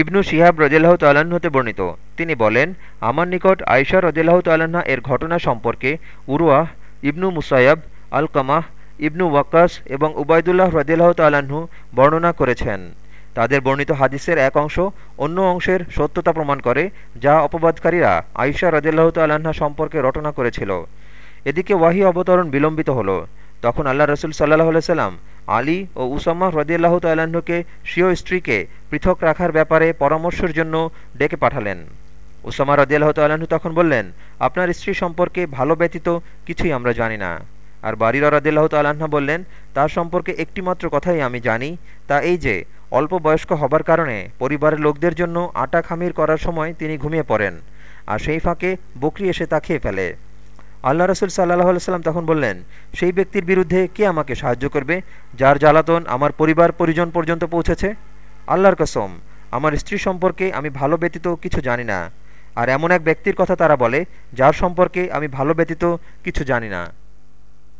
ইবনু শিহাব রদিল্লাহ তাল্লাহ্ন হতে বর্ণিত। তিনি বলেন, আমার নিকট আয়সা রদিল্লাহ তাল্লাহা এর ঘটনা সম্পর্কে উরুয়াহ ইবনু মুসাইয়াব আল কামাহ ইবনু ওয়াক্কাস এবং উবায়দুল্লাহ রদিল্লাহ তাল্লাহ্ন বর্ণনা করেছেন। তাদের বর্ণিত হাদিসের এক অংশ অন্য অংশের সত্যতা প্রমাণ করে, যা অপবাদকারীরা আয়সা রদিল্লাহ তাল্লাহা সম্পর্কে রটনা করেছিল। এদিকে ওয়াহি অবতরণ বিলম্বিত হল। তখন আল্লাহ রসুল সাল্লাহ সাল্লাম আলী ও উসাম্মা রদিয়াল্লাহ তাল্লাহ্নকে স্বীয় স্ত্রীকে পৃথক রাখার ব্যাপারে পরামর্শের জন্য ডেকে পাঠালেন। উসামা রদিয়াল্লাহ তাল্লাহ্ন তখন বললেন, আপনার স্ত্রী সম্পর্কে ভালো ব্যতীত কিছুই আমরা জানি না। আর বারিরা রদিল্লাহ তাল্লাহ্ন বললেন, তার সম্পর্কে একটিমাত্র কথাই আমি জানি, তা এই যে, অল্প বয়স্ক হবার কারণে পরিবারের লোকদের জন্য আটা খামির করার সময় তিনি ঘুমিয়ে পড়েন, আর সেই ফাঁকে বকরি এসে তা খেয়ে ফেলে। আল্লাহ রসুল সাল্লাহ সাল্লাম তখন বললেন, সেই ব্যক্তির বিরুদ্ধে কে আমাকে সাহায্য করবে, যার জ্বালাতন আমার পরিবার পরিজন পর্যন্ত পৌঁছেছে? আল্লাহর কসম, আমার স্ত্রী সম্পর্কে আমি ভালো ব্যতীত কিছু জানি না। আর এমন এক ব্যক্তির কথা তারা বলে, যার সম্পর্কে আমি ভালো ব্যতীত কিছু জানি না।